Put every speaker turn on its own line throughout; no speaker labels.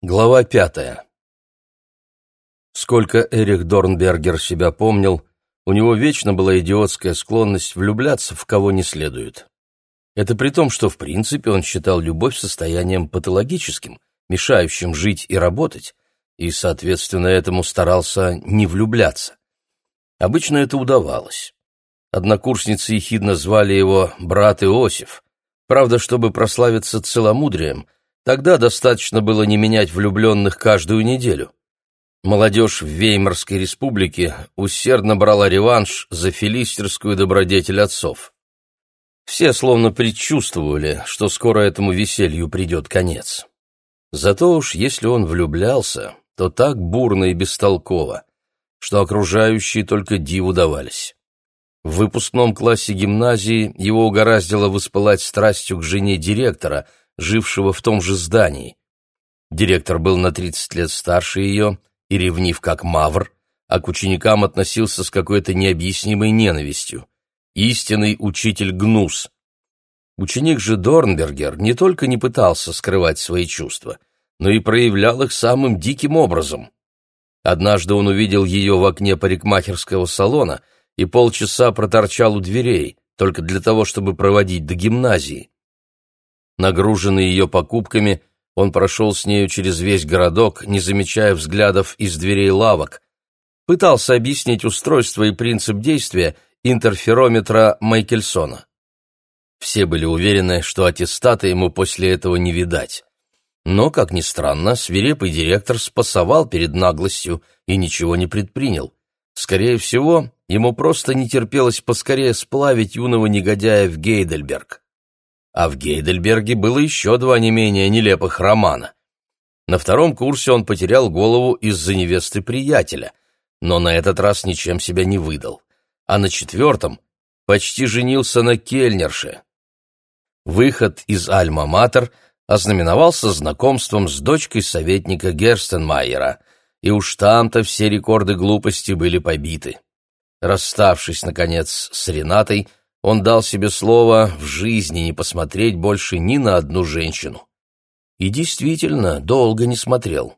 Глава пятая. Сколько Эрих Дорнбергер себя помнил, у него вечно была идиотская склонность влюбляться в кого не следует. Это при том, что в принципе он считал любовь состоянием патологическим, мешающим жить и работать, и, соответственно, этому старался не влюбляться. Обычно это удавалось. Однокурсницы ехидно звали его «брат Иосиф», правда, чтобы прославиться целомудрием – Тогда достаточно было не менять влюбленных каждую неделю. Молодежь в Веймарской республике усердно брала реванш за филистерскую добродетель отцов. Все словно предчувствовали, что скоро этому веселью придет конец. Зато уж если он влюблялся, то так бурно и бестолково, что окружающие только диву давались. В выпускном классе гимназии его угораздило воспылать страстью к жене директора – жившего в том же здании. Директор был на 30 лет старше ее и ревнив как мавр, а к ученикам относился с какой-то необъяснимой ненавистью. Истинный учитель Гнус. Ученик же Дорнбергер не только не пытался скрывать свои чувства, но и проявлял их самым диким образом. Однажды он увидел ее в окне парикмахерского салона и полчаса проторчал у дверей, только для того, чтобы проводить до гимназии. Нагруженный ее покупками, он прошел с нею через весь городок, не замечая взглядов из дверей лавок. Пытался объяснить устройство и принцип действия интерферометра Майкельсона. Все были уверены, что аттестата ему после этого не видать. Но, как ни странно, свирепый директор спасовал перед наглостью и ничего не предпринял. Скорее всего, ему просто не терпелось поскорее сплавить юного негодяя в Гейдельберг а в Гейдельберге было еще два не менее нелепых романа. На втором курсе он потерял голову из-за невесты приятеля, но на этот раз ничем себя не выдал. А на четвертом почти женился на кельнерше. Выход из Альма-Матер ознаменовался знакомством с дочкой советника Герстенмайера, и уж там-то все рекорды глупости были побиты. Расставшись, наконец, с Ренатой, он дал себе слово в жизни не посмотреть больше ни на одну женщину. И действительно, долго не смотрел.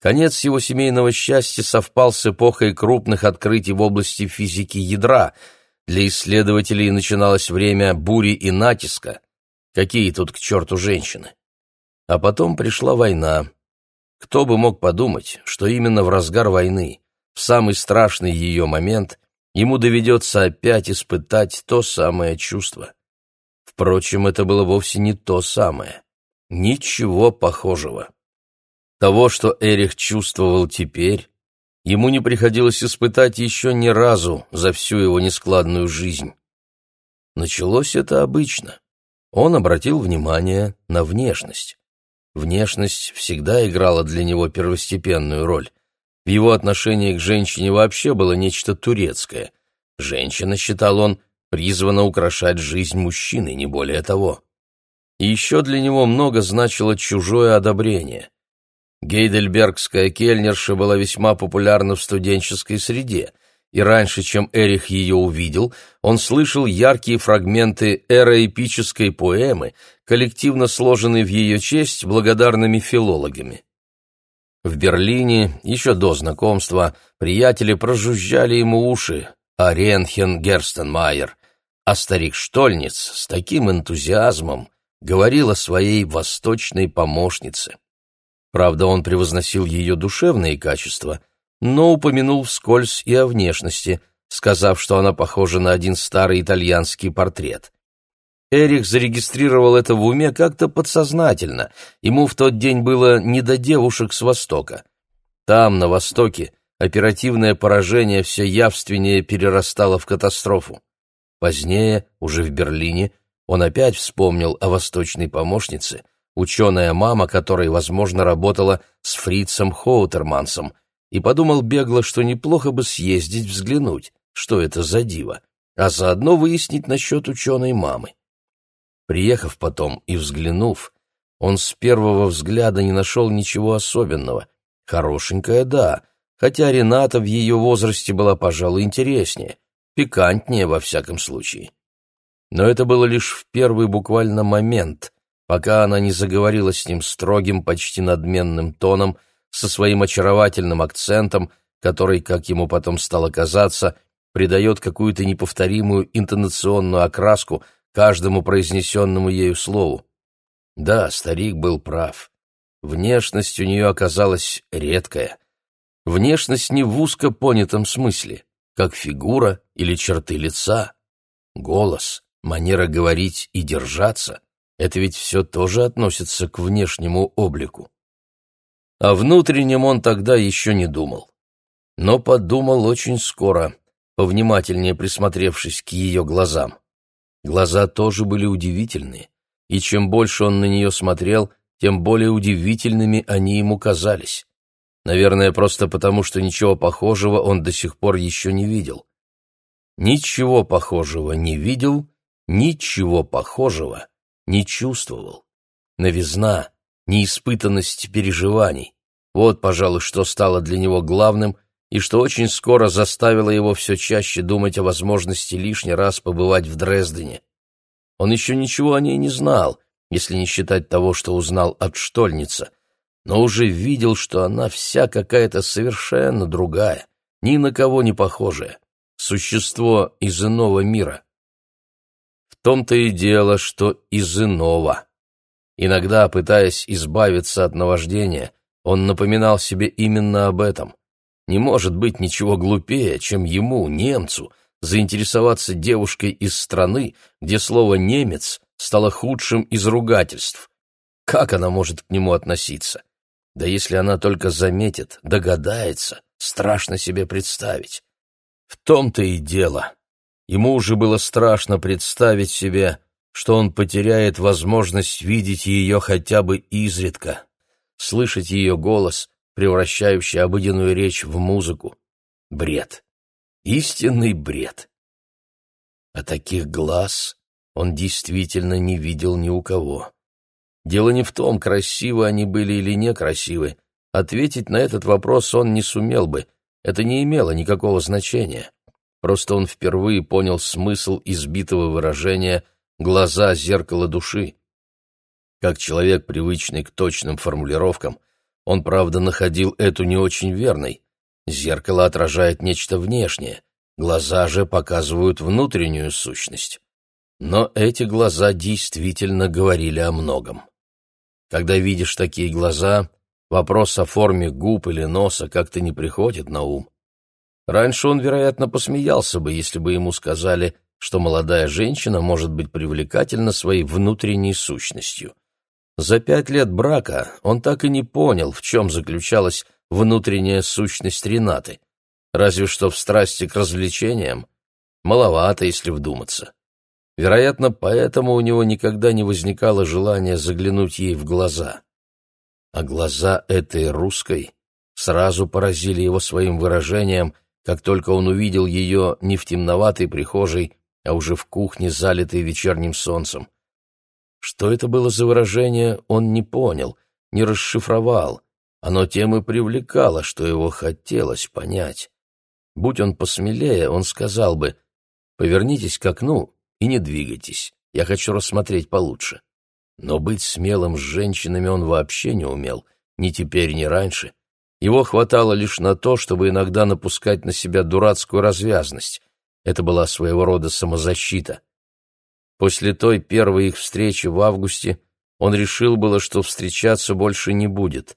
Конец его семейного счастья совпал с эпохой крупных открытий в области физики ядра. Для исследователей начиналось время бури и натиска. Какие тут к черту женщины? А потом пришла война. Кто бы мог подумать, что именно в разгар войны, в самый страшный ее момент, ему доведется опять испытать то самое чувство. Впрочем, это было вовсе не то самое. Ничего похожего. Того, что Эрих чувствовал теперь, ему не приходилось испытать еще ни разу за всю его нескладную жизнь. Началось это обычно. Он обратил внимание на внешность. Внешность всегда играла для него первостепенную роль. В его отношении к женщине вообще было нечто турецкое. Женщина, считал он, призвана украшать жизнь мужчины, не более того. И еще для него много значило чужое одобрение. Гейдельбергская кельнерша была весьма популярна в студенческой среде, и раньше, чем Эрих ее увидел, он слышал яркие фрагменты эроэпической поэмы, коллективно сложенной в ее честь благодарными филологами. В Берлине, еще до знакомства, приятели прожужжали ему уши о Ренхен Герстенмайер, а старик Штольниц с таким энтузиазмом говорил о своей восточной помощнице. Правда, он превозносил ее душевные качества, но упомянул вскользь и о внешности, сказав, что она похожа на один старый итальянский портрет. Эрих зарегистрировал это в уме как-то подсознательно. Ему в тот день было не до девушек с Востока. Там, на Востоке, оперативное поражение все явственнее перерастало в катастрофу. Позднее, уже в Берлине, он опять вспомнил о восточной помощнице, ученая мама которой, возможно, работала с фрицем Хоутермансом, и подумал бегло, что неплохо бы съездить взглянуть, что это за диво, а заодно выяснить насчет ученой мамы. Приехав потом и взглянув, он с первого взгляда не нашел ничего особенного. Хорошенькая, да, хотя Рената в ее возрасте была, пожалуй, интереснее, пикантнее во всяком случае. Но это было лишь в первый буквально момент, пока она не заговорила с ним строгим, почти надменным тоном, со своим очаровательным акцентом, который, как ему потом стало казаться, придает какую-то неповторимую интонационную окраску каждому произнесенному ею слову. Да, старик был прав. Внешность у нее оказалась редкая. Внешность не в узко понятом смысле, как фигура или черты лица. Голос, манера говорить и держаться — это ведь все тоже относится к внешнему облику. О внутреннем он тогда еще не думал. Но подумал очень скоро, повнимательнее присмотревшись к ее глазам. Глаза тоже были удивительные, и чем больше он на нее смотрел, тем более удивительными они ему казались. Наверное, просто потому, что ничего похожего он до сих пор еще не видел. Ничего похожего не видел, ничего похожего не чувствовал. Новизна, неиспытанность переживаний. Вот, пожалуй, что стало для него главным и что очень скоро заставило его все чаще думать о возможности лишний раз побывать в Дрездене. Он еще ничего о ней не знал, если не считать того, что узнал от Штольница, но уже видел, что она вся какая-то совершенно другая, ни на кого не похожая, существо из иного мира. В том-то и дело, что из иного. Иногда, пытаясь избавиться от наваждения, он напоминал себе именно об этом. Не может быть ничего глупее, чем ему, немцу, заинтересоваться девушкой из страны, где слово «немец» стало худшим из ругательств. Как она может к нему относиться? Да если она только заметит, догадается, страшно себе представить. В том-то и дело. Ему уже было страшно представить себе, что он потеряет возможность видеть ее хотя бы изредка, слышать ее голос, превращающий обыденную речь в музыку. Бред. Истинный бред. А таких глаз он действительно не видел ни у кого. Дело не в том, красивы они были или некрасивы. Ответить на этот вопрос он не сумел бы. Это не имело никакого значения. Просто он впервые понял смысл избитого выражения — глаза — зеркало души. Как человек, привычный к точным формулировкам, он, правда, находил эту не очень верной. Зеркало отражает нечто внешнее, глаза же показывают внутреннюю сущность. Но эти глаза действительно говорили о многом. Когда видишь такие глаза, вопрос о форме губ или носа как-то не приходит на ум. Раньше он, вероятно, посмеялся бы, если бы ему сказали – что молодая женщина может быть привлекательна своей внутренней сущностью. За пять лет брака он так и не понял, в чем заключалась внутренняя сущность Ренаты. Разве что в страсти к развлечениям. Маловато, если вдуматься. Вероятно, поэтому у него никогда не возникало желания заглянуть ей в глаза. А глаза этой русской сразу поразили его своим выражением, как только он увидел ее не в темноватой прихожей, а уже в кухне, залитой вечерним солнцем. Что это было за выражение, он не понял, не расшифровал. Оно тем и привлекало, что его хотелось понять. Будь он посмелее, он сказал бы «Повернитесь к окну и не двигайтесь, я хочу рассмотреть получше». Но быть смелым с женщинами он вообще не умел, ни теперь, ни раньше. Его хватало лишь на то, чтобы иногда напускать на себя дурацкую развязность. Это была своего рода самозащита. После той первой их встречи в августе он решил было, что встречаться больше не будет.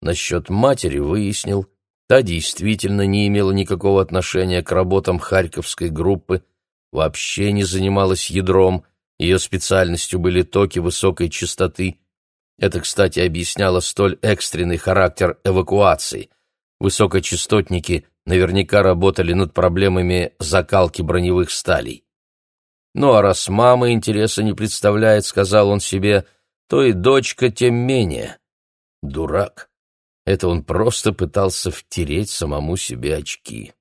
Насчет матери выяснил, та действительно не имела никакого отношения к работам Харьковской группы, вообще не занималась ядром, ее специальностью были токи высокой частоты. Это, кстати, объясняло столь экстренный характер эвакуации. Высокочастотники наверняка работали над проблемами закалки броневых сталей. Ну а раз мама интереса не представляет, сказал он себе, то и дочка тем менее. Дурак. Это он просто пытался втереть самому себе очки.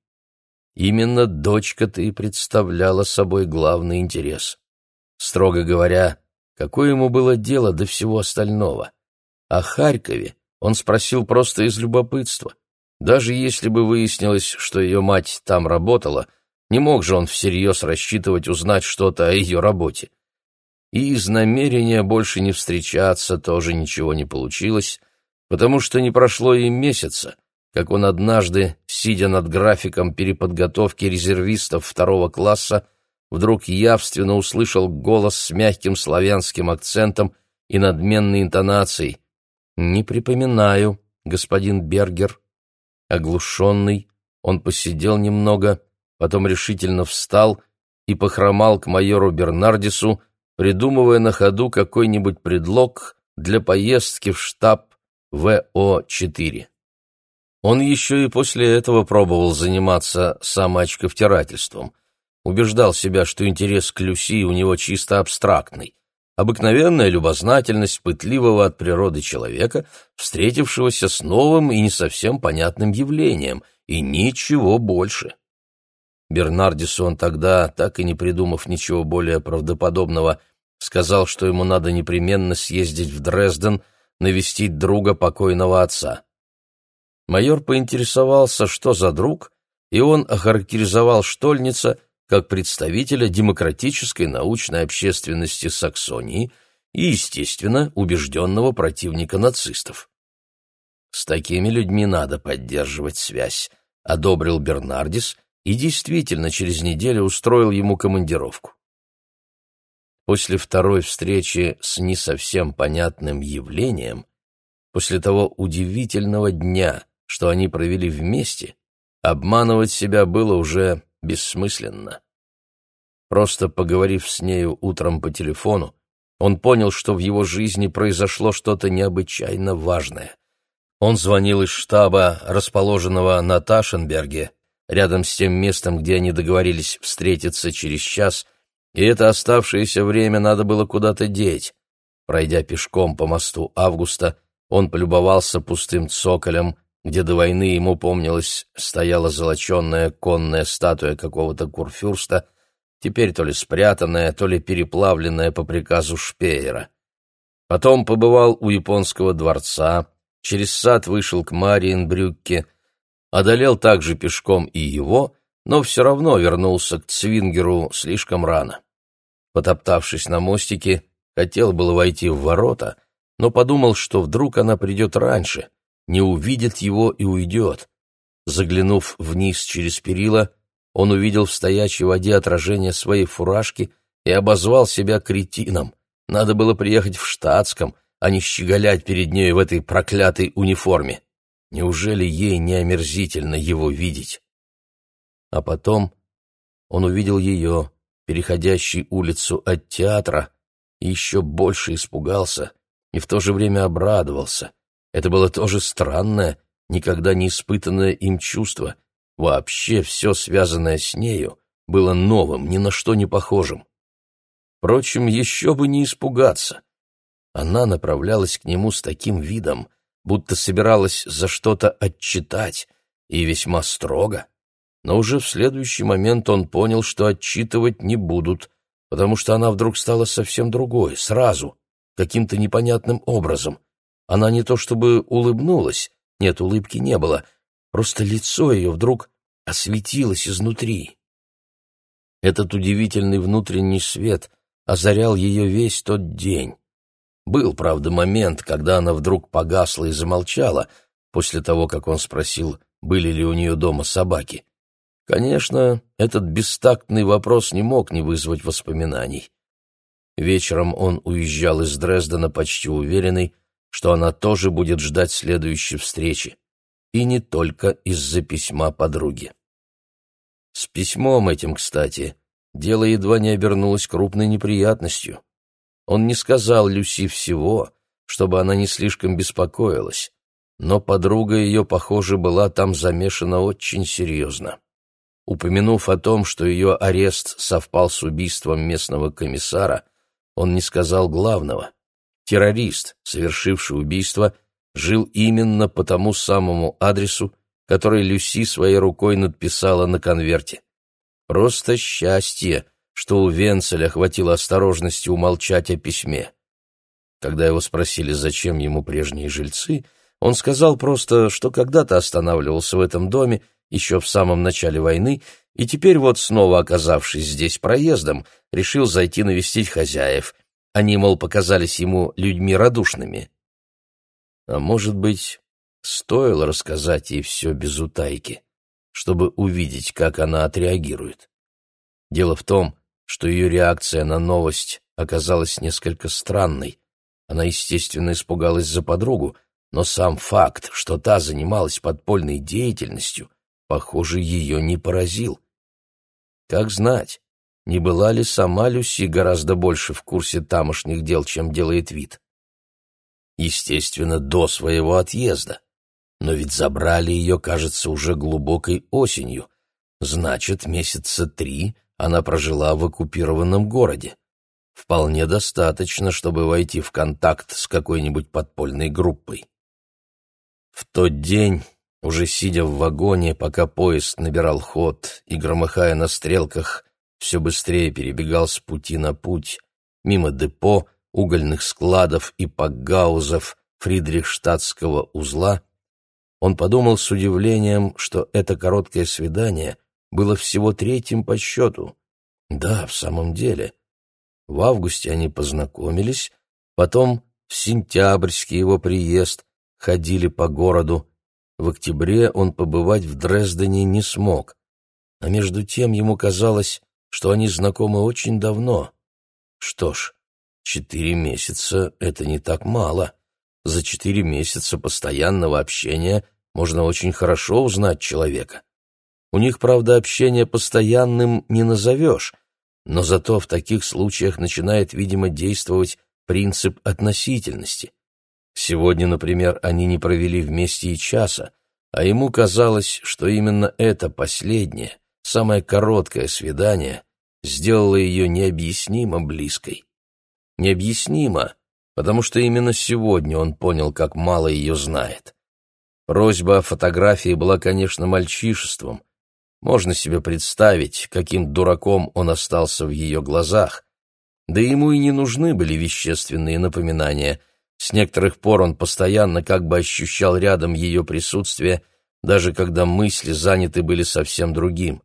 Именно дочка-то и представляла собой главный интерес. Строго говоря, какое ему было дело до всего остального? О Харькове он спросил просто из любопытства. Даже если бы выяснилось, что ее мать там работала, не мог же он всерьез рассчитывать узнать что-то о ее работе. и из намерения больше не встречаться тоже ничего не получилось, потому что не прошло и месяца, как он однажды, сидя над графиком переподготовки резервистов второго класса, вдруг явственно услышал голос с мягким славянским акцентом и надменной интонацией. «Не припоминаю, господин Бергер». Оглушенный, он посидел немного, потом решительно встал и похромал к майору Бернардису, придумывая на ходу какой-нибудь предлог для поездки в штаб ВО-4. Он еще и после этого пробовал заниматься самоочковтирательством. Убеждал себя, что интерес к Люси у него чисто абстрактный. Обыкновенная любознательность пытливого от природы человека, встретившегося с новым и не совсем понятным явлением, и ничего больше. Бернардису он тогда, так и не придумав ничего более правдоподобного, сказал, что ему надо непременно съездить в Дрезден, навестить друга покойного отца. Майор поинтересовался, что за друг, и он охарактеризовал Штольница как представителя демократической научной общественности Саксонии и, естественно, убежденного противника нацистов. «С такими людьми надо поддерживать связь», — одобрил Бернардис и действительно через неделю устроил ему командировку. После второй встречи с не совсем понятным явлением, после того удивительного дня, что они провели вместе, обманывать себя было уже бессмысленно. Просто поговорив с нею утром по телефону, он понял, что в его жизни произошло что-то необычайно важное. Он звонил из штаба, расположенного на Ташенберге, рядом с тем местом, где они договорились встретиться через час, и это оставшееся время надо было куда-то деть. Пройдя пешком по мосту Августа, он полюбовался пустым цоколем, где до войны ему помнилось стояла золоченная конная статуя какого-то курфюрста, теперь то ли спрятанная, то ли переплавленная по приказу Шпеера. Потом побывал у японского дворца, через сад вышел к Мариенбрюкке — одолел также пешком и его, но все равно вернулся к Цвингеру слишком рано. Потоптавшись на мостике, хотел было войти в ворота, но подумал, что вдруг она придет раньше, не увидит его и уйдет. Заглянув вниз через перила, он увидел в стоячей воде отражение своей фуражки и обозвал себя кретином. Надо было приехать в штатском, а не щеголять перед ней в этой проклятой униформе. Неужели ей не омерзительно его видеть? А потом он увидел ее, переходящей улицу от театра, и еще больше испугался и в то же время обрадовался. Это было тоже странное, никогда не испытанное им чувство. Вообще все, связанное с нею, было новым, ни на что не похожим. Впрочем, еще бы не испугаться. Она направлялась к нему с таким видом, будто собиралась за что-то отчитать, и весьма строго. Но уже в следующий момент он понял, что отчитывать не будут, потому что она вдруг стала совсем другой, сразу, каким-то непонятным образом. Она не то чтобы улыбнулась, нет, улыбки не было, просто лицо ее вдруг осветилось изнутри. Этот удивительный внутренний свет озарял ее весь тот день. Был, правда, момент, когда она вдруг погасла и замолчала, после того, как он спросил, были ли у нее дома собаки. Конечно, этот бестактный вопрос не мог не вызвать воспоминаний. Вечером он уезжал из Дрездена почти уверенный, что она тоже будет ждать следующей встречи. И не только из-за письма подруги. С письмом этим, кстати, дело едва не обернулось крупной неприятностью. Он не сказал Люси всего, чтобы она не слишком беспокоилась, но подруга ее, похоже, была там замешана очень серьезно. Упомянув о том, что ее арест совпал с убийством местного комиссара, он не сказал главного. Террорист, совершивший убийство, жил именно по тому самому адресу, который Люси своей рукой надписала на конверте. Просто счастье, что у Венцеля хватило осторожности умолчать о письме. Когда его спросили, зачем ему прежние жильцы, он сказал просто, что когда-то останавливался в этом доме еще в самом начале войны, и теперь вот снова оказавшись здесь проездом, решил зайти навестить хозяев, Они, мол, показались ему людьми радушными. А может быть, стоило рассказать ей все без утайки, чтобы увидеть, как она отреагирует. Дело в том, что ее реакция на новость оказалась несколько странной. Она, естественно, испугалась за подругу, но сам факт, что та занималась подпольной деятельностью, похоже, ее не поразил. Как знать, не была ли сама Люси гораздо больше в курсе тамошних дел, чем делает вид? Естественно, до своего отъезда. Но ведь забрали ее, кажется, уже глубокой осенью. Значит, месяца три она прожила в оккупированном городе. Вполне достаточно, чтобы войти в контакт с какой-нибудь подпольной группой. В тот день, уже сидя в вагоне, пока поезд набирал ход и, громыхая на стрелках, все быстрее перебегал с пути на путь, мимо депо, угольных складов и пакгаузов Фридрихштадтского узла, он подумал с удивлением, что это короткое свидание было всего третьим по счету. Да, в самом деле. В августе они познакомились, потом в сентябрьский его приезд, ходили по городу. В октябре он побывать в Дрездене не смог. А между тем ему казалось, что они знакомы очень давно. Что ж, четыре месяца — это не так мало. За четыре месяца постоянного общения можно очень хорошо узнать человека. У них, правда, общение постоянным не назовешь, но зато в таких случаях начинает, видимо, действовать принцип относительности. Сегодня, например, они не провели вместе и часа, а ему казалось, что именно это последнее, самое короткое свидание сделало ее необъяснимо близкой. Необъяснимо, потому что именно сегодня он понял, как мало ее знает. Просьба о фотографии была, конечно, мальчишеством. Можно себе представить, каким дураком он остался в ее глазах. Да ему и не нужны были вещественные напоминания — с некоторых пор он постоянно как бы ощущал рядом ее присутствие, даже когда мысли заняты были совсем другим.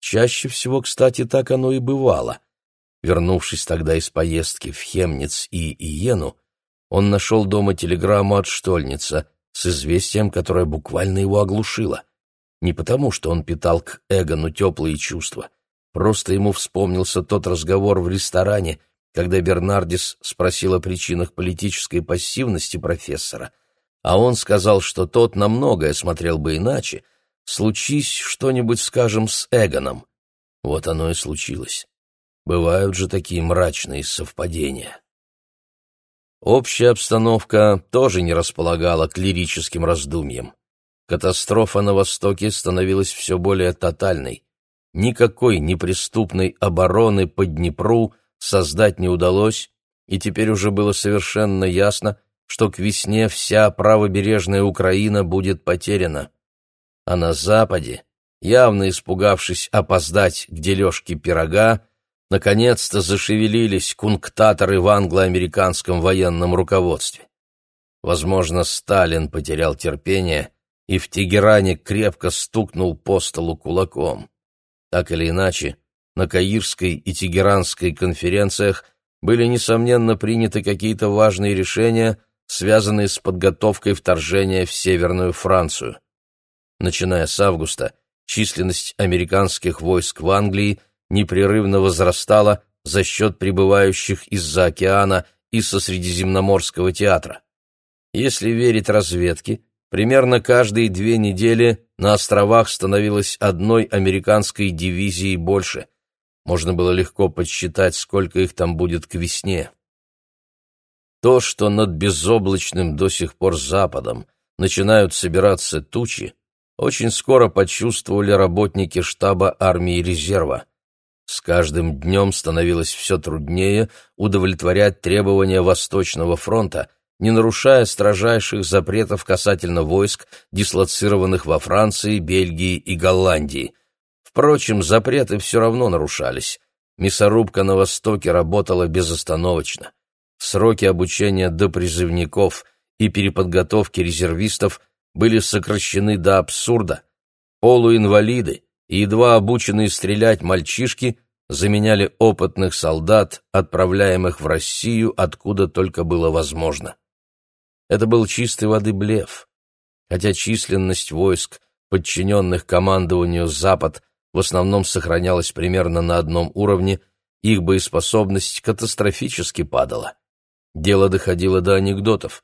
Чаще всего, кстати, так оно и бывало. Вернувшись тогда из поездки в Хемниц и Иену, он нашел дома телеграмму от Штольница с известием, которое буквально его оглушило. Не потому, что он питал к Эгону теплые чувства, просто ему вспомнился тот разговор в ресторане — когда Бернардис спросил о причинах политической пассивности профессора, а он сказал, что тот на многое смотрел бы иначе, случись что-нибудь, скажем, с Эгоном. Вот оно и случилось. Бывают же такие мрачные совпадения. Общая обстановка тоже не располагала к лирическим раздумьям. Катастрофа на Востоке становилась все более тотальной. Никакой неприступной обороны по Днепру – создать не удалось, и теперь уже было совершенно ясно, что к весне вся правобережная Украина будет потеряна. А на Западе, явно испугавшись опоздать к дележке пирога, наконец-то зашевелились кунктаторы в англо-американском военном руководстве. Возможно, Сталин потерял терпение и в Тегеране крепко стукнул по столу кулаком. Так или иначе, на Каирской и Тегеранской конференциях были, несомненно, приняты какие-то важные решения, связанные с подготовкой вторжения в Северную Францию. Начиная с августа, численность американских войск в Англии непрерывно возрастала за счет прибывающих из-за океана и со Средиземноморского театра. Если верить разведке, примерно каждые две недели на островах становилось одной американской дивизией больше – можно было легко подсчитать, сколько их там будет к весне. То, что над безоблачным до сих пор западом начинают собираться тучи, очень скоро почувствовали работники штаба армии резерва. С каждым днем становилось все труднее удовлетворять требования Восточного фронта, не нарушая строжайших запретов касательно войск, дислоцированных во Франции, Бельгии и Голландии – Впрочем, запреты все равно нарушались. Мясорубка на Востоке работала безостановочно. Сроки обучения до призывников и переподготовки резервистов были сокращены до абсурда. Полуинвалиды и едва обученные стрелять мальчишки заменяли опытных солдат, отправляемых в Россию, откуда только было возможно. Это был чистой воды блеф. Хотя численность войск, подчиненных командованию «Запад», в основном сохранялась примерно на одном уровне, их боеспособность катастрофически падала. Дело доходило до анекдотов.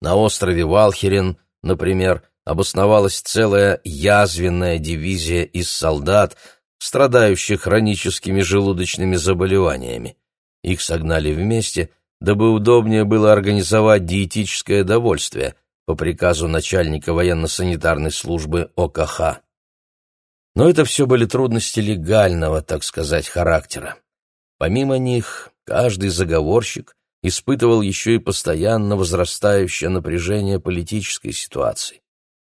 На острове Валхерен, например, обосновалась целая язвенная дивизия из солдат, страдающих хроническими желудочными заболеваниями. Их согнали вместе, дабы удобнее было организовать диетическое довольствие по приказу начальника военно-санитарной службы ОКХ. Но это все были трудности легального, так сказать, характера. Помимо них, каждый заговорщик испытывал еще и постоянно возрастающее напряжение политической ситуации.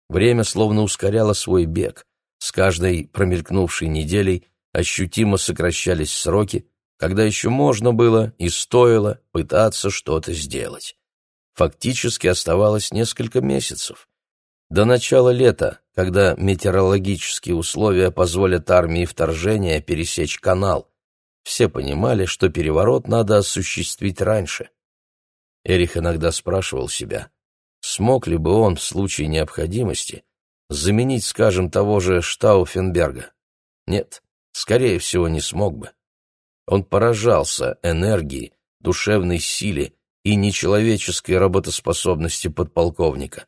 Время словно ускоряло свой бег. С каждой промелькнувшей неделей ощутимо сокращались сроки, когда еще можно было и стоило пытаться что-то сделать. Фактически оставалось несколько месяцев. До начала лета, когда метеорологические условия позволят армии вторжения пересечь канал, все понимали, что переворот надо осуществить раньше. Эрих иногда спрашивал себя, смог ли бы он в случае необходимости заменить, скажем, того же Штауфенберга. Нет, скорее всего, не смог бы. Он поражался энергии, душевной силе и нечеловеческой работоспособности подполковника.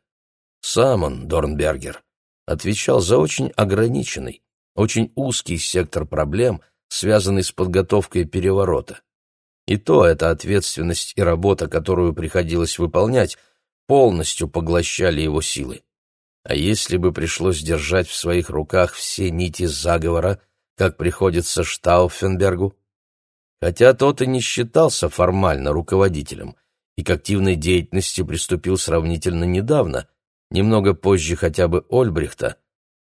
Сам он, Дорнбергер, отвечал за очень ограниченный, очень узкий сектор проблем, связанный с подготовкой переворота. И то эта ответственность и работа, которую приходилось выполнять, полностью поглощали его силы. А если бы пришлось держать в своих руках все нити заговора, как приходится Штауфенбергу? Хотя тот и не считался формально руководителем, и к активной деятельности приступил сравнительно недавно, немного позже хотя бы Ольбрихта,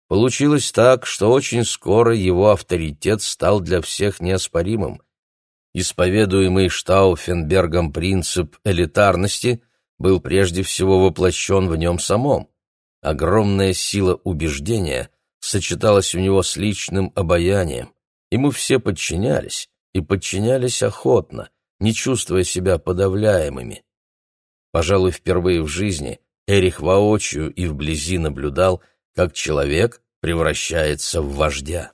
получилось так, что очень скоро его авторитет стал для всех неоспоримым. Исповедуемый Штауфенбергом принцип элитарности был прежде всего воплощен в нем самом. Огромная сила убеждения сочеталась у него с личным обаянием. Ему все подчинялись, и подчинялись охотно, не чувствуя себя подавляемыми. Пожалуй, впервые в жизни Эрих воочию и вблизи наблюдал, как человек превращается в вождя.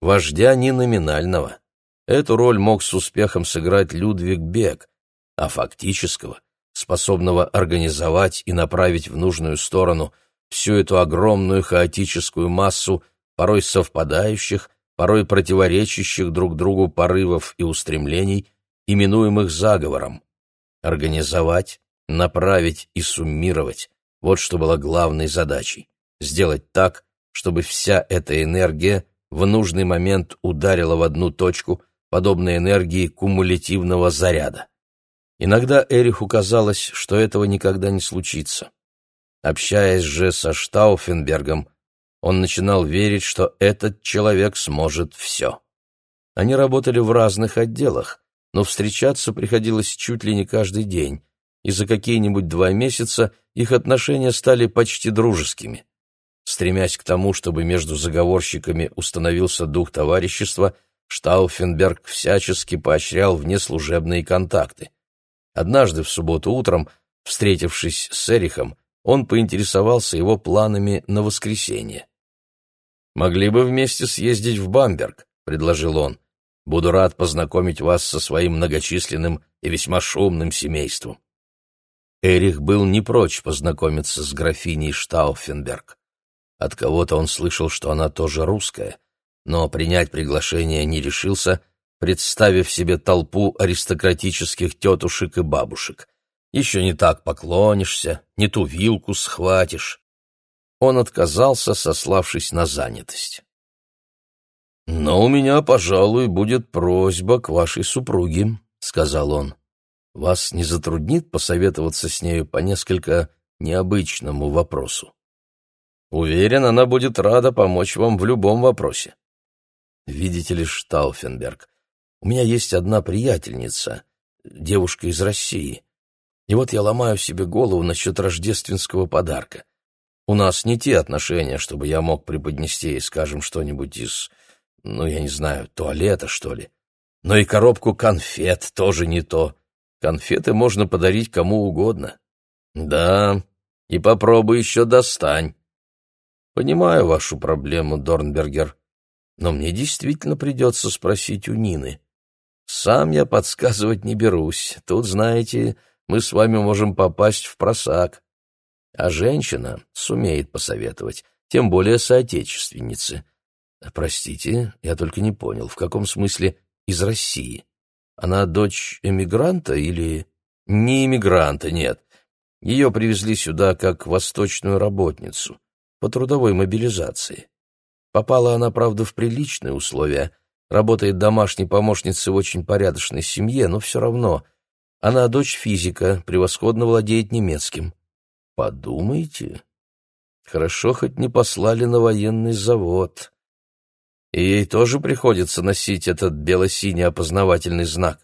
Вождя не номинального. Эту роль мог с успехом сыграть Людвиг Бек, а фактического способного организовать и направить в нужную сторону всю эту огромную хаотическую массу порой совпадающих, порой противоречащих друг другу порывов и устремлений, именуемых заговором. Организовать, направить и суммировать – вот что было главной задачей. Сделать так, чтобы вся эта энергия в нужный момент ударила в одну точку, подобно энергии кумулятивного заряда. Иногда Эриху казалось, что этого никогда не случится. Общаясь же со Штауфенбергом, он начинал верить, что этот человек сможет все. Они работали в разных отделах, но встречаться приходилось чуть ли не каждый день, и за какие-нибудь два месяца их отношения стали почти дружескими. Стремясь к тому, чтобы между заговорщиками установился дух товарищества, Штауфенберг всячески поощрял внеслужебные контакты. Однажды в субботу утром, встретившись с Эрихом, он поинтересовался его планами на воскресенье. «Могли бы вместе съездить в Бамберг», — предложил он. «Буду рад познакомить вас со своим многочисленным и весьма шумным семейством». Эрих был не прочь познакомиться с графиней Штауфенберг. От кого-то он слышал, что она тоже русская, но принять приглашение не решился, представив себе толпу аристократических тетушек и бабушек. Еще не так поклонишься, не ту вилку схватишь. Он отказался, сославшись на занятость. «Но у меня, пожалуй, будет просьба к вашей супруге», — сказал он. «Вас не затруднит посоветоваться с нею по несколько необычному вопросу?» «Уверен, она будет рада помочь вам в любом вопросе». «Видите ли, Штауфенберг, у меня есть одна приятельница, девушка из России. И вот я ломаю себе голову насчет рождественского подарка. У нас не те отношения, чтобы я мог преподнести ей, скажем, что-нибудь из ну, я не знаю, туалета, что ли. Но и коробку конфет тоже не то. Конфеты можно подарить кому угодно. Да, и попробуй еще достань. Понимаю вашу проблему, Дорнбергер, но мне действительно придется спросить у Нины. Сам я подсказывать не берусь. Тут, знаете, мы с вами можем попасть в просак. А женщина сумеет посоветовать, тем более соотечественницы. Простите, я только не понял, в каком смысле из России? Она дочь эмигранта или... Не эмигранта, нет. Ее привезли сюда как восточную работницу, по трудовой мобилизации. Попала она, правда, в приличные условия, работает домашней помощницей в очень порядочной семье, но все равно. Она дочь физика, превосходно владеет немецким. Подумайте. Хорошо, хоть не послали на военный завод. И ей тоже приходится носить этот бело-синий опознавательный знак.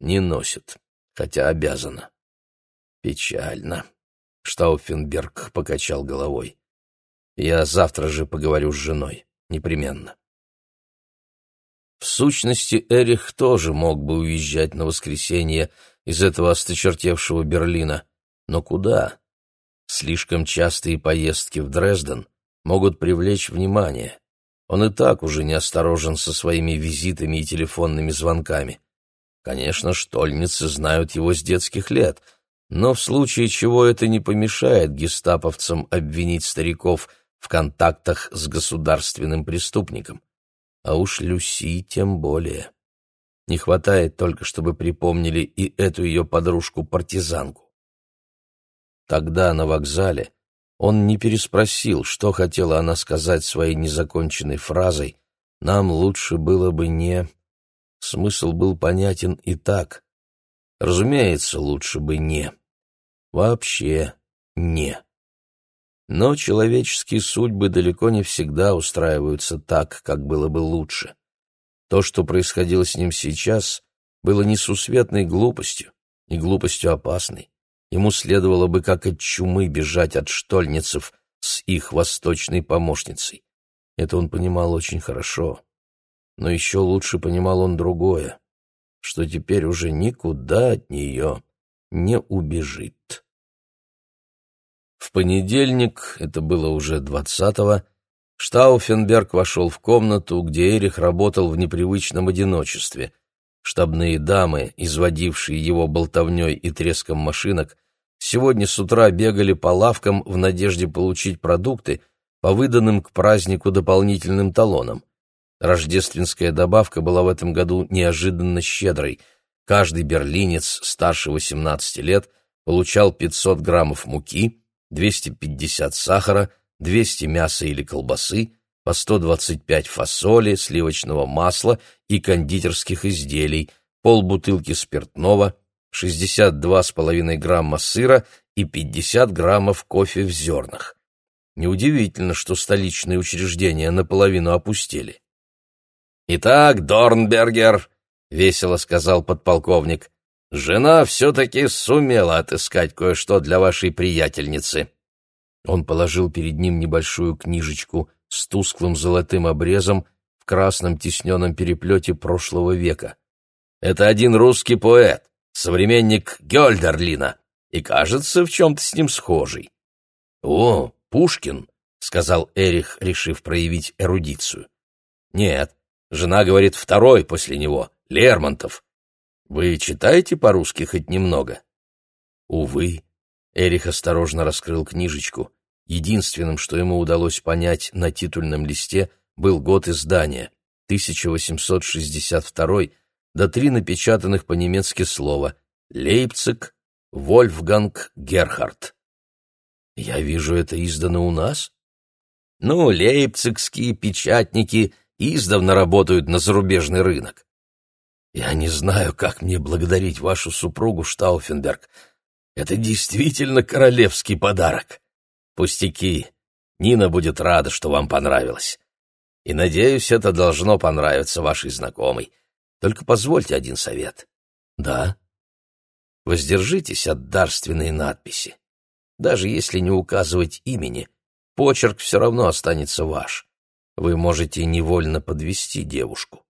Не носит, хотя обязана. Печально. Штауфенберг покачал головой. Я завтра же поговорю с женой. Непременно. В сущности, Эрих тоже мог бы уезжать на воскресенье из этого осточертевшего Берлина. Но куда? Слишком частые поездки в Дрезден могут привлечь внимание. Он и так уже неосторожен со своими визитами и телефонными звонками. Конечно, штольницы знают его с детских лет, но в случае чего это не помешает гестаповцам обвинить стариков в контактах с государственным преступником. А уж Люси тем более. Не хватает только, чтобы припомнили и эту ее подружку-партизанку. Тогда на вокзале он не переспросил, что хотела она сказать своей незаконченной фразой «нам лучше было бы не...» Смысл был понятен и так. Разумеется, лучше бы не. Вообще не. Но человеческие судьбы далеко не всегда устраиваются так, как было бы лучше. То, что происходило с ним сейчас, было несусветной глупостью, и глупостью опасной. Ему следовало бы как от чумы бежать от штольницев с их восточной помощницей. Это он понимал очень хорошо. Но еще лучше понимал он другое, что теперь уже никуда от нее не убежит. В понедельник, это было уже двадцатого, Штауфенберг вошел в комнату, где Эрих работал в непривычном одиночестве. Штабные дамы, изводившие его болтовней и треском машинок, сегодня с утра бегали по лавкам в надежде получить продукты по выданным к празднику дополнительным талонам. Рождественская добавка была в этом году неожиданно щедрой. Каждый берлинец старше 18 лет получал 500 граммов муки, 250 сахара, 200 мяса или колбасы, по 125 фасоли, сливочного масла и кондитерских изделий, полбутылки спиртного, 62,5 грамма сыра и 50 граммов кофе в зернах. Неудивительно, что столичные учреждения наполовину опустели. «Итак, Дорнбергер», — весело сказал подполковник, — «жена все-таки сумела отыскать кое-что для вашей приятельницы». Он положил перед ним небольшую книжечку с тусклым золотым обрезом в красном тисненном переплете прошлого века. «Это один русский поэт, современник Гёльдерлина, и, кажется, в чем-то с ним схожий. — О, Пушкин, — сказал Эрих, решив проявить эрудицию. — Нет, жена говорит второй после него, Лермонтов. Вы читаете по-русски хоть немного? Увы. Эрих осторожно раскрыл книжечку. Единственным, что ему удалось понять на титульном листе, был год издания — 1862 да три напечатанных по-немецки слова «Лейпциг», «Вольфганг Герхард». «Я вижу, это издано у нас?» «Ну, лейпцигские печатники издавна работают на зарубежный рынок». «Я не знаю, как мне благодарить вашу супругу Штауфенберг. Это действительно королевский подарок. Пустяки. Нина будет рада, что вам понравилось. И, надеюсь, это должно понравиться вашей знакомой. Только позвольте один совет. Да. Воздержитесь от дарственной надписи. Даже если не указывать имени, почерк все равно останется ваш. вы можете невольно подвести девушку.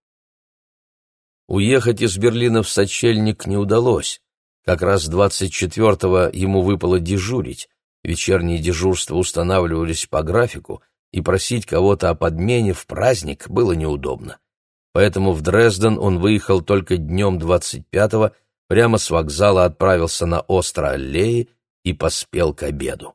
Уехать из Берлина в сочельник не удалось. Как раз 24-го ему выпало дежурить. Вечерние дежурства устанавливались по графику, и просить кого-то о подмене в праздник было неудобно. Поэтому в Дрезден он выехал только днем 25-го, прямо с вокзала отправился на Остро-Аллеи и поспел к обеду.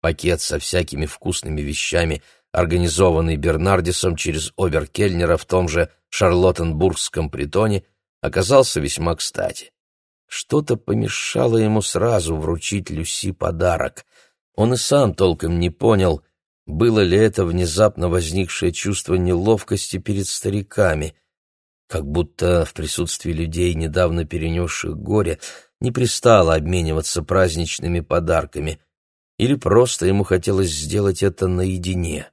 Пакет со всякими вкусными вещами, организованный Бернардисом через Оберкельнера в том же Шарлоттенбургском притоне, оказался весьма кстати. Что-то помешало ему сразу вручить Люси подарок. Он и сам толком не понял, было ли это внезапно возникшее чувство неловкости перед стариками, как будто в присутствии людей, недавно перенесших горе, не пристало обмениваться праздничными подарками, или просто ему хотелось сделать это наедине.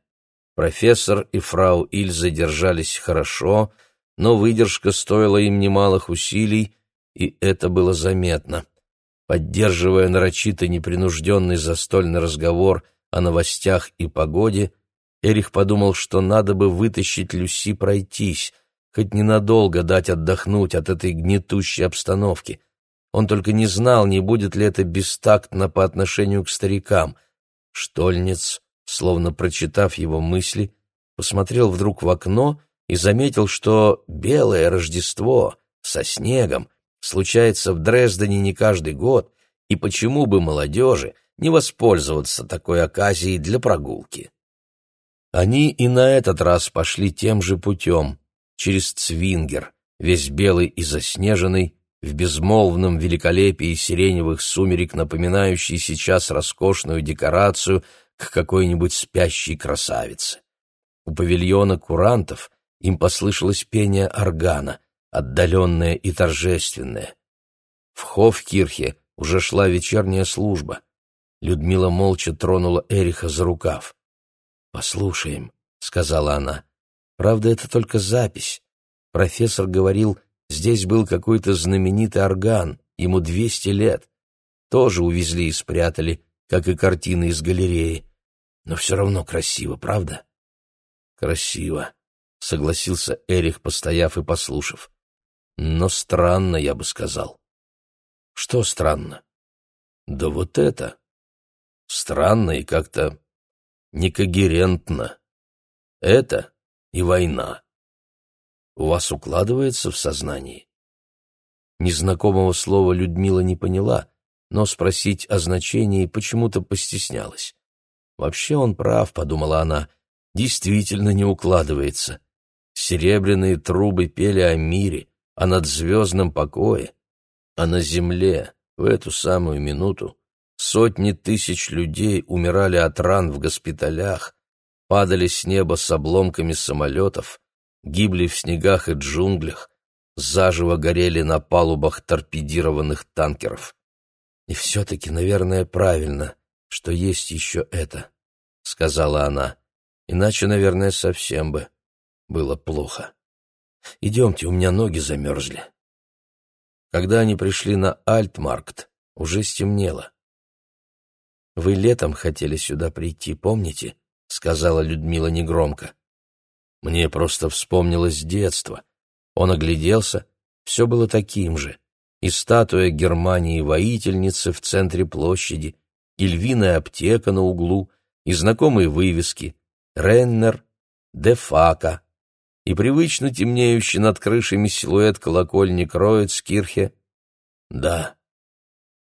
Профессор и фрау Ильза держались хорошо, но выдержка стоила им немалых усилий, и это было заметно. Поддерживая нарочито непринужденный застольный разговор о новостях и погоде, Эрих подумал, что надо бы вытащить Люси пройтись, хоть ненадолго дать отдохнуть от этой гнетущей обстановки. Он только не знал, не будет ли это бестактно по отношению к старикам. Штольниц, словно прочитав его мысли, посмотрел вдруг в окно и заметил, что белое Рождество со снегом случается в Дрездене не каждый год, и почему бы молодежи не воспользоваться такой оказией для прогулки? Они и на этот раз пошли тем же путем, через Цвингер, весь белый и заснеженный, в безмолвном великолепии сиреневых сумерек, напоминающий сейчас роскошную декорацию к какой-нибудь спящей красавице. У павильона курантов им послышалось пение органа, отдаленное и торжественное. В Хофкирхе уже шла вечерняя служба. Людмила молча тронула Эриха за рукав. «Послушаем», — сказала она. «Правда, это только запись. Профессор говорил, здесь был какой-то знаменитый орган, ему двести лет. Тоже увезли и спрятали, как и картины из галереи. Но все равно красиво, правда?» «Красиво», — согласился Эрих, постояв и послушав. «Но странно, я бы сказал». «Что странно?» «Да вот это. Странно и как-то некогерентно. Это и война. У вас укладывается в сознании?» Незнакомого слова Людмила не поняла, но спросить о значении почему-то постеснялась. «Вообще он прав», — подумала она, — «действительно не укладывается. Серебряные трубы пели о мире, о надзвездном покое, а на земле в эту самую минуту сотни тысяч людей умирали от ран в госпиталях, падали с неба с обломками самолетов, гибли в снегах и джунглях, заживо горели на палубах торпедированных танкеров. И все-таки, наверное, правильно, что есть еще это, — сказала она, — иначе, наверное, совсем бы было плохо. Идемте, у меня ноги замерзли. Когда они пришли на Альтмаркт, уже стемнело. «Вы летом хотели сюда прийти, помните?» — сказала Людмила негромко. Мне просто вспомнилось детство. Он огляделся, все было таким же. И статуя Германии воительницы в центре площади, и львиная аптека на углу, и знакомые вывески «Реннер», «Дефака», и привычно темнеющий над крышами силуэт колокольни Кроицкирхе. Да,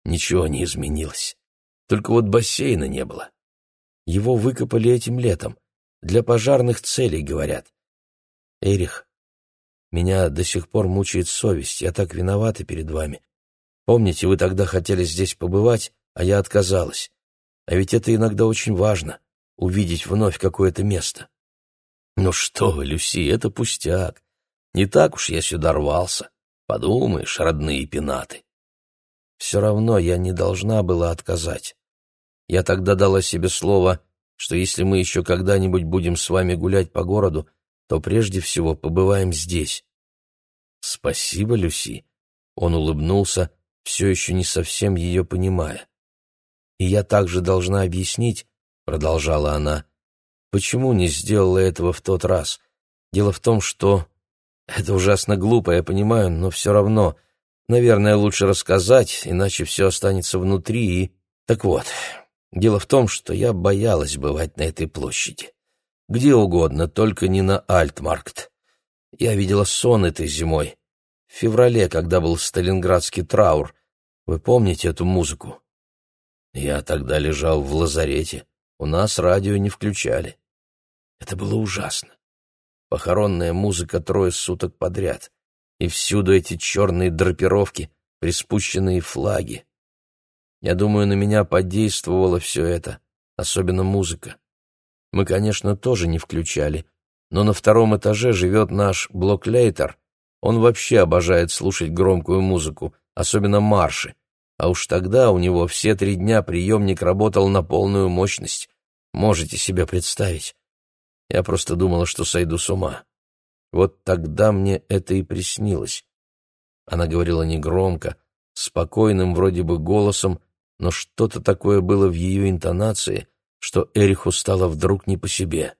ничего не изменилось. Только вот бассейна не было. Его выкопали этим летом. Для пожарных целей, говорят. Эрих, меня до сих пор мучает совесть. Я так виновата перед вами. Помните, вы тогда хотели здесь побывать, а я отказалась. А ведь это иногда очень важно — увидеть вновь какое-то место. «Ну что вы, Люси, это пустяк. Не так уж я сюда рвался. Подумаешь, родные пенаты». Все равно я не должна была отказать. Я тогда дала себе слово, что если мы еще когда-нибудь будем с вами гулять по городу, то прежде всего побываем здесь. Спасибо, Люси. Он улыбнулся, все еще не совсем ее понимая. И я также должна объяснить, продолжала она, почему не сделала этого в тот раз. Дело в том, что... Это ужасно глупо, я понимаю, но все равно... Наверное, лучше рассказать, иначе все останется внутри и... Так вот, дело в том, что я боялась бывать на этой площади. Где угодно, только не на Альтмаркт. Я видела сон этой зимой. В феврале, когда был сталинградский траур. Вы помните эту музыку? Я тогда лежал в лазарете. У нас радио не включали. Это было ужасно. Похоронная музыка трое суток подряд. И всюду эти черные драпировки, приспущенные флаги. Я думаю, на меня подействовало все это, особенно музыка. Мы, конечно, тоже не включали, но на втором этаже живет наш блоклейтер. Он вообще обожает слушать громкую музыку, особенно марши. А уж тогда у него все три дня приемник работал на полную мощность. Можете себе представить. Я просто думала, что сойду с ума. Вот тогда мне это и приснилось. Она говорила негромко, спокойным вроде бы голосом, но что-то такое было в ее интонации, что Эриху стало вдруг не по себе.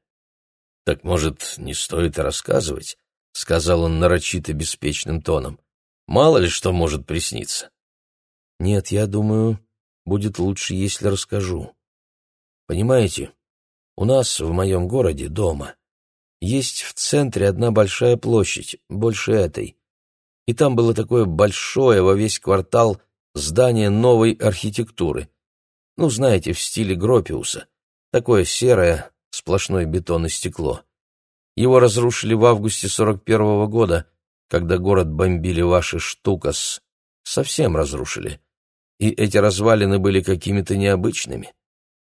«Так, может, не стоит рассказывать?» — сказал он нарочито беспечным тоном. «Мало ли что может присниться». «Нет, я думаю, будет лучше, если расскажу. Понимаете, у нас в моем городе, дома, есть в центре одна большая площадь, больше этой. И там было такое большое во весь квартал здание новой архитектуры. Ну, знаете, в стиле Гропиуса. Такое серое, сплошное бетон и стекло. Его разрушили в августе 41 -го года, когда город бомбили ваши штукас. Совсем разрушили. И эти развалины были какими-то необычными.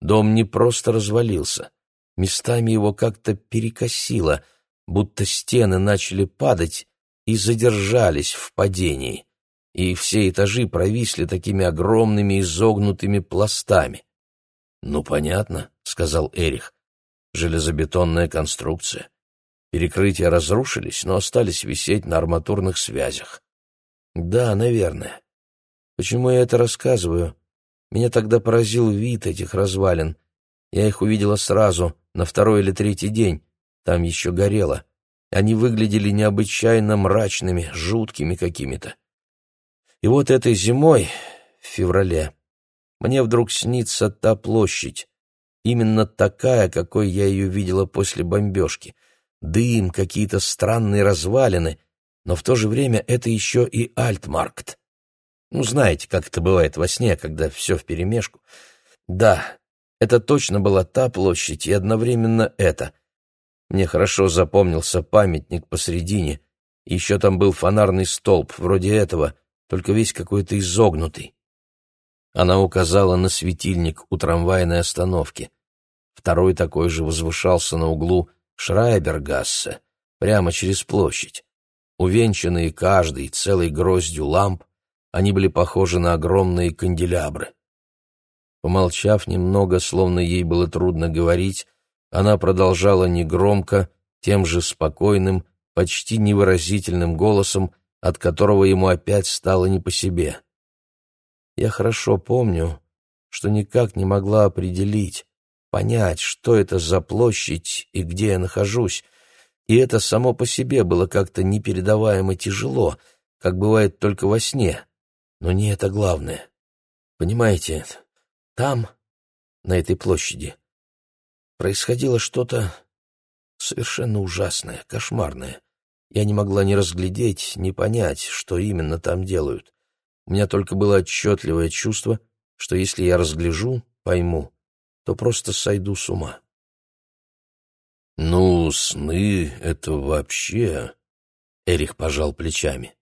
Дом не просто развалился. Местами его как-то перекосило, будто стены начали падать и задержались в падении, и все этажи провисли такими огромными изогнутыми пластами. «Ну, понятно», — сказал Эрих. «Железобетонная конструкция. Перекрытия разрушились, но остались висеть на арматурных связях». «Да, наверное. Почему я это рассказываю? Меня тогда поразил вид этих развалин. Я их увидела сразу, на второй или третий день. Там еще горело. Они выглядели необычайно мрачными, жуткими какими-то. И вот этой зимой, в феврале, мне вдруг снится та площадь, именно такая, какой я ее видела после бомбежки. Дым, какие-то странные развалины, но в то же время это еще и Альтмаркт. Ну, знаете, как это бывает во сне, когда все вперемешку. Да, это точно была та площадь и одновременно это. Мне хорошо запомнился памятник посредине. Еще там был фонарный столб, вроде этого, только весь какой-то изогнутый. Она указала на светильник у трамвайной остановки. Второй такой же возвышался на углу Шрайбергассе, прямо через площадь. Увенчанные каждой целой гроздью ламп, они были похожи на огромные канделябры. Помолчав немного, словно ей было трудно говорить, она продолжала негромко, тем же спокойным, почти невыразительным голосом, от которого ему опять стало не по себе. «Я хорошо помню, что никак не могла определить, понять, что это за площадь и где я нахожусь, и это само по себе было как-то непередаваемо тяжело, как бывает только во сне. Но не это главное. Понимаете, там, на этой площади, происходило что-то совершенно ужасное, кошмарное. Я не могла ни разглядеть, ни понять, что именно там делают. У меня только было отчетливое чувство, что если я разгляжу, пойму, то просто сойду с ума. «Ну, сны — это вообще...» — Эрих пожал плечами.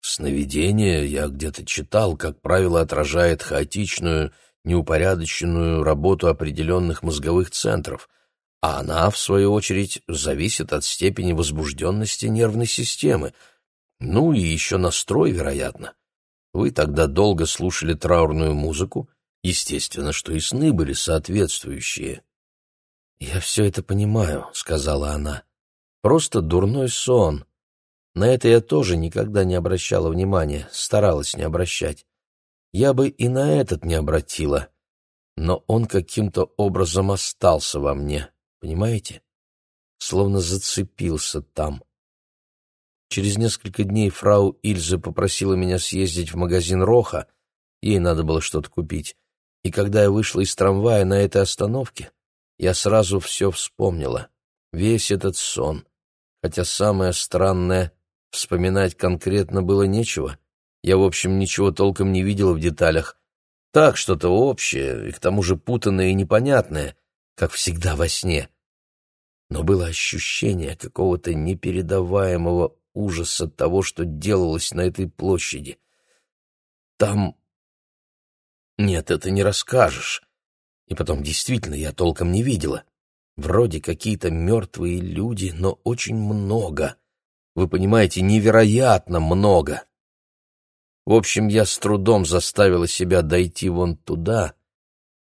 Сновидение, я где-то читал, как правило, отражает хаотичную, неупорядоченную работу определенных мозговых центров, а она, в свою очередь, зависит от степени возбужденности нервной системы. Ну и еще настрой, вероятно. Вы тогда долго слушали траурную музыку, естественно, что и сны были соответствующие. «Я все это понимаю», — сказала она. «Просто дурной сон». На это я тоже никогда не обращала внимания, старалась не обращать. Я бы и на этот не обратила, но он каким-то образом остался во мне, понимаете? Словно зацепился там. Через несколько дней фрау Ильза попросила меня съездить в магазин Роха, ей надо было что-то купить, и когда я вышла из трамвая на этой остановке, я сразу все вспомнила, весь этот сон, хотя самое странное — вспоминать конкретно было нечего. Я, в общем, ничего толком не видела в деталях. Так, что-то общее, и к тому же путанное и непонятное, как всегда во сне. Но было ощущение какого-то непередаваемого ужас от того, что делалось на этой площади. Там... Нет, это не расскажешь. И потом, действительно, я толком не видела. Вроде какие-то мертвые люди, но очень много. Вы понимаете, невероятно много. В общем, я с трудом заставила себя дойти вон туда.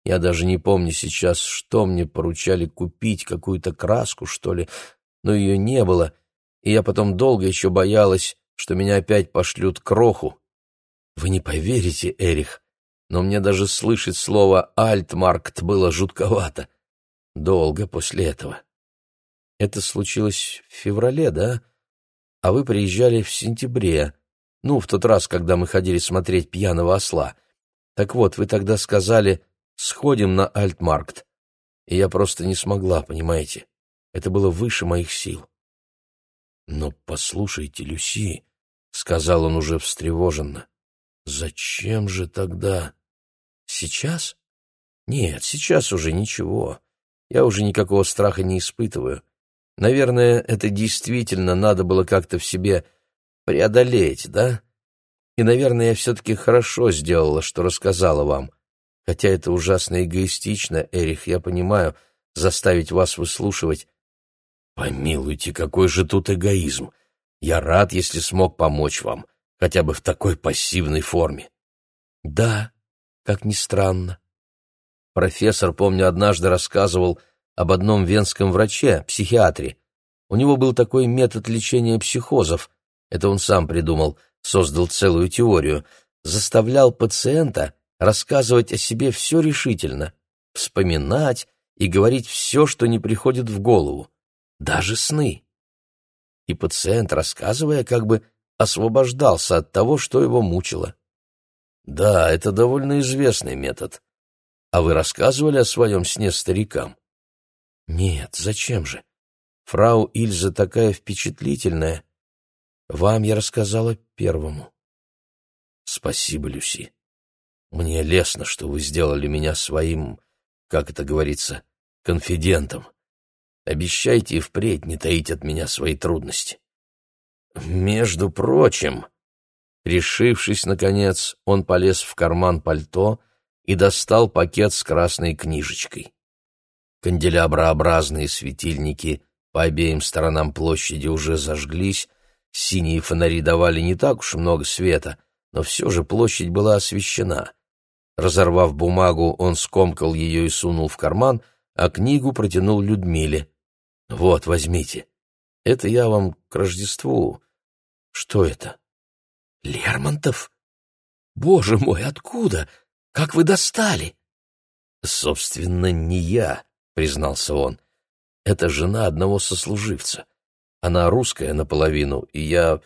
Я даже не помню сейчас, что мне поручали купить, какую-то краску, что ли, но ее не было — и я потом долго еще боялась, что меня опять пошлют к Роху. Вы не поверите, Эрих, но мне даже слышать слово «Альтмаркт» было жутковато. Долго после этого. Это случилось в феврале, да? А вы приезжали в сентябре. Ну, в тот раз, когда мы ходили смотреть «Пьяного осла». Так вот, вы тогда сказали «сходим на Альтмаркт». И я просто не смогла, понимаете? Это было выше моих сил. «Но послушайте, Люси», — сказал он уже встревоженно, — «зачем же тогда...» «Сейчас?» «Нет, сейчас уже ничего. Я уже никакого страха не испытываю. Наверное, это действительно надо было как-то в себе преодолеть, да? И, наверное, я все-таки хорошо сделала, что рассказала вам. Хотя это ужасно эгоистично, Эрих, я понимаю, заставить вас выслушивать, Помилуйте, какой же тут эгоизм. Я рад, если смог помочь вам, хотя бы в такой пассивной форме. Да, как ни странно. Профессор, помню, однажды рассказывал об одном венском враче, психиатре. У него был такой метод лечения психозов. Это он сам придумал, создал целую теорию. Заставлял пациента рассказывать о себе все решительно, вспоминать и говорить все, что не приходит в голову даже сны. И пациент, рассказывая, как бы освобождался от того, что его мучило. Да, это довольно известный метод. А вы рассказывали о своем сне старикам? Нет, зачем же? Фрау Ильза такая впечатлительная. Вам я рассказала первому. Спасибо, Люси. Мне лестно, что вы сделали меня своим, как это говорится, конфидентом. Обещайте и впредь не таить от меня свои трудности. Между прочим, решившись, наконец, он полез в карман пальто и достал пакет с красной книжечкой. Канделяброобразные светильники по обеим сторонам площади уже зажглись, синие фонари давали не так уж много света, но все же площадь была освещена. Разорвав бумагу, он скомкал ее и сунул в карман, а книгу протянул Людмиле. Вот, возьмите. Это я вам к Рождеству. Что это? Лермонтов? Боже мой, откуда? Как вы достали? Собственно, не я, признался он. Это жена одного сослуживца. Она русская наполовину, и я...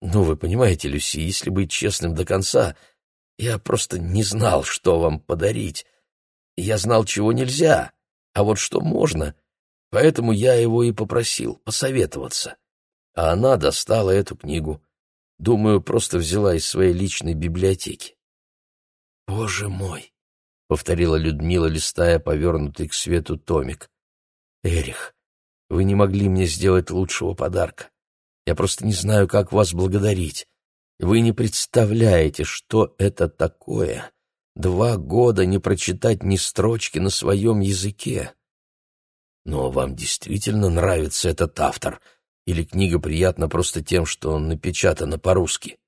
Ну, вы понимаете, Люси, если быть честным до конца, я просто не знал, что вам подарить. Я знал, чего нельзя, а вот что можно, Поэтому я его и попросил посоветоваться. А она достала эту книгу. Думаю, просто взяла из своей личной библиотеки. «Боже мой!» — повторила Людмила, листая повернутый к свету томик. «Эрих, вы не могли мне сделать лучшего подарка. Я просто не знаю, как вас благодарить. Вы не представляете, что это такое. Два года не прочитать ни строчки на своем языке. Но вам действительно нравится этот автор? Или книга приятна просто тем, что напечатана по-русски?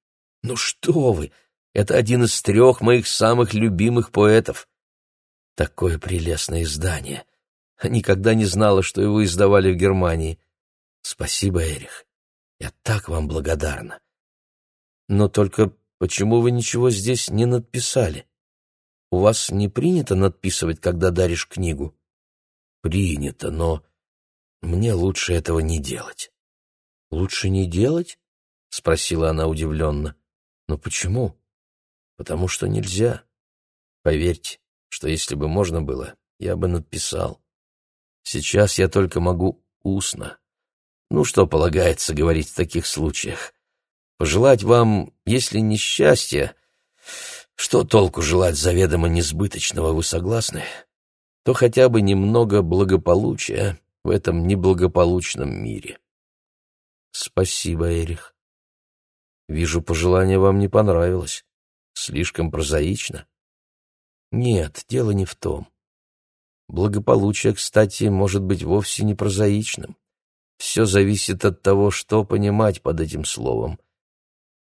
Ну что вы! Это один из трех моих самых любимых поэтов. Такое прелестное издание. Никогда не знала, что его издавали в Германии. Спасибо, Эрих. Я так вам благодарна. Но только почему вы ничего здесь не надписали? У вас не принято надписывать, когда даришь книгу? Принято, но мне лучше этого не делать». «Лучше не делать?» — спросила она удивленно. «Но почему?» «Потому что нельзя. Поверьте, что если бы можно было, я бы написал. Сейчас я только могу устно. Ну, что полагается говорить в таких случаях? Пожелать вам, если не счастья, что толку желать заведомо несбыточного, вы согласны? То хотя бы немного благополучия в этом неблагополучном мире. Спасибо, Эрих. Вижу, пожелание вам не понравилось. Слишком прозаично. Нет, дело не в том. Благополучие, кстати, может быть вовсе не прозаичным. Все зависит от того, что понимать под этим словом.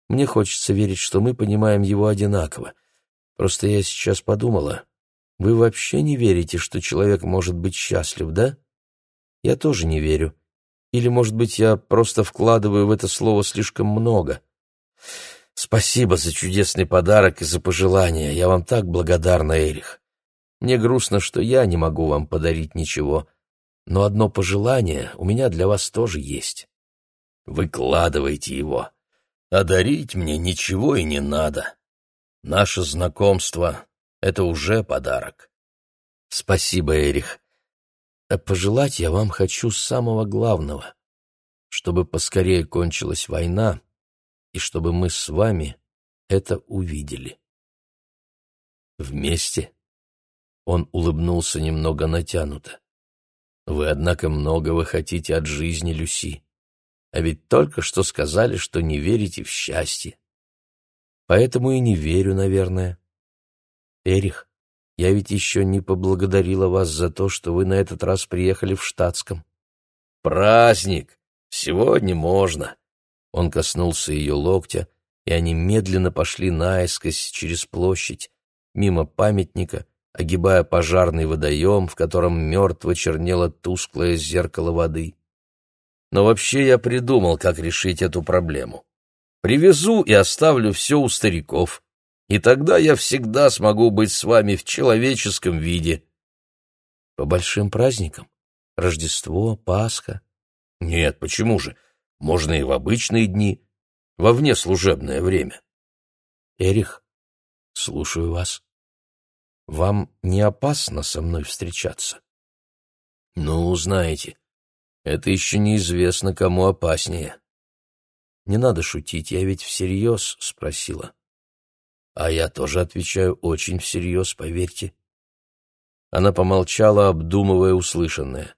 Мне хочется верить, что мы понимаем его одинаково. Просто я сейчас подумала, вы вообще не верите, что человек может быть счастлив, да? Я тоже не верю. Или, может быть, я просто вкладываю в это слово слишком много. Спасибо за чудесный подарок и за пожелания. Я вам так благодарна, Эрих. Мне грустно, что я не могу вам подарить ничего, но одно пожелание у меня для вас тоже есть. Выкладывайте его. А мне ничего и не надо. Наше знакомство — это уже подарок. Спасибо, Эрих. А пожелать я вам хочу самого главного, чтобы поскорее кончилась война и чтобы мы с вами это увидели. Вместе он улыбнулся немного натянуто. «Вы, однако, многого хотите от жизни, Люси. А ведь только что сказали, что не верите в счастье. Поэтому и не верю, наверное. Эрих, я ведь еще не поблагодарила вас за то, что вы на этот раз приехали в штатском». «Праздник! Сегодня можно!» Он коснулся ее локтя, и они медленно пошли наискось через площадь, мимо памятника, огибая пожарный водоем, в котором мертво чернело тусклое зеркало воды. Но вообще я придумал, как решить эту проблему. Привезу и оставлю все у стариков, и тогда я всегда смогу быть с вами в человеческом виде. По большим праздникам? Рождество, Пасха? Нет, почему же? Можно и в обычные дни, во внеслужебное время. Эрих, слушаю вас. Вам не опасно со мной встречаться? Ну, знаете, это еще неизвестно, кому опаснее. Не надо шутить, я ведь всерьез спросила. А я тоже отвечаю очень всерьез, поверьте. Она помолчала, обдумывая услышанное.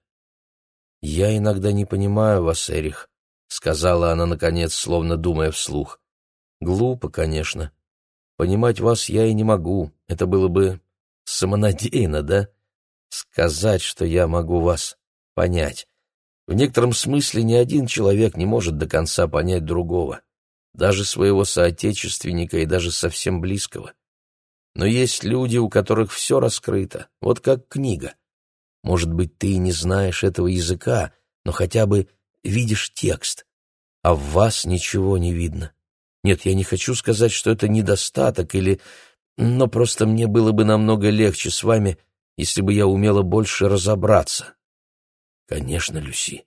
«Я иногда не понимаю вас, Эрих», — сказала она, наконец, словно думая вслух. «Глупо, конечно. Понимать вас я и не могу. Это было бы самонадеянно, да? Сказать, что я могу вас понять. В некотором смысле ни один человек не может до конца понять другого, даже своего соотечественника и даже совсем близкого. Но есть люди, у которых все раскрыто, вот как книга. Может быть, ты и не знаешь этого языка, но хотя бы видишь текст, а в вас ничего не видно. Нет, я не хочу сказать, что это недостаток или но просто мне было бы намного легче с вами, если бы я умела больше разобраться. Конечно, Люси,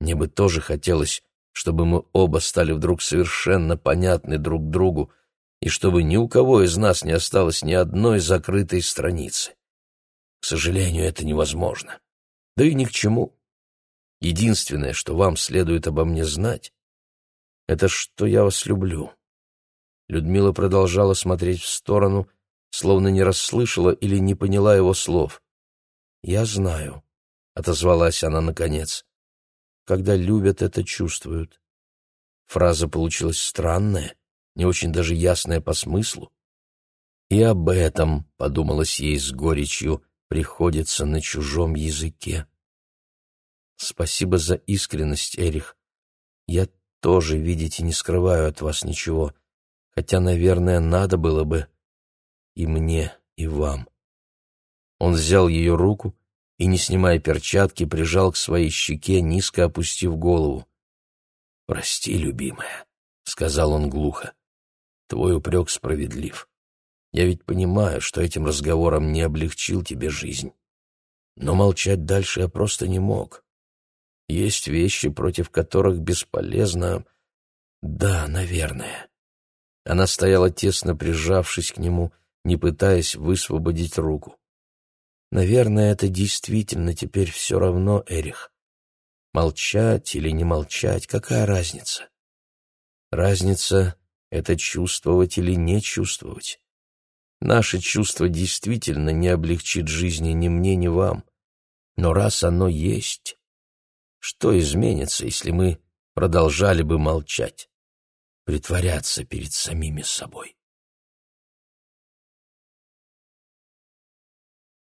мне бы тоже хотелось, чтобы мы оба стали вдруг совершенно понятны друг другу, и чтобы ни у кого из нас не осталось ни одной закрытой страницы. К сожалению, это невозможно. Да и ни к чему. Единственное, что вам следует обо мне знать, это что я вас люблю. Людмила продолжала смотреть в сторону, словно не расслышала или не поняла его слов. «Я знаю», — отозвалась она наконец. «Когда любят, это чувствуют». Фраза получилась странная, не очень даже ясная по смыслу. И об этом, — подумалось ей с горечью, — приходится на чужом языке. Спасибо за искренность, Эрих. Я тоже, видите, не скрываю от вас ничего хотя, наверное, надо было бы и мне, и вам. Он взял ее руку и, не снимая перчатки, прижал к своей щеке, низко опустив голову. «Прости, любимая», — сказал он глухо, — «твой упрек справедлив. Я ведь понимаю, что этим разговором не облегчил тебе жизнь. Но молчать дальше я просто не мог. Есть вещи, против которых бесполезно... Да, наверное. Она стояла тесно прижавшись к нему, не пытаясь высвободить руку. Наверное, это действительно теперь все равно, Эрих. Молчать или не молчать, какая разница? Разница — это чувствовать или не чувствовать. Наше чувство действительно не облегчит жизни ни мне, ни вам. Но раз оно есть, что изменится, если мы продолжали бы молчать, притворяться перед самими собой?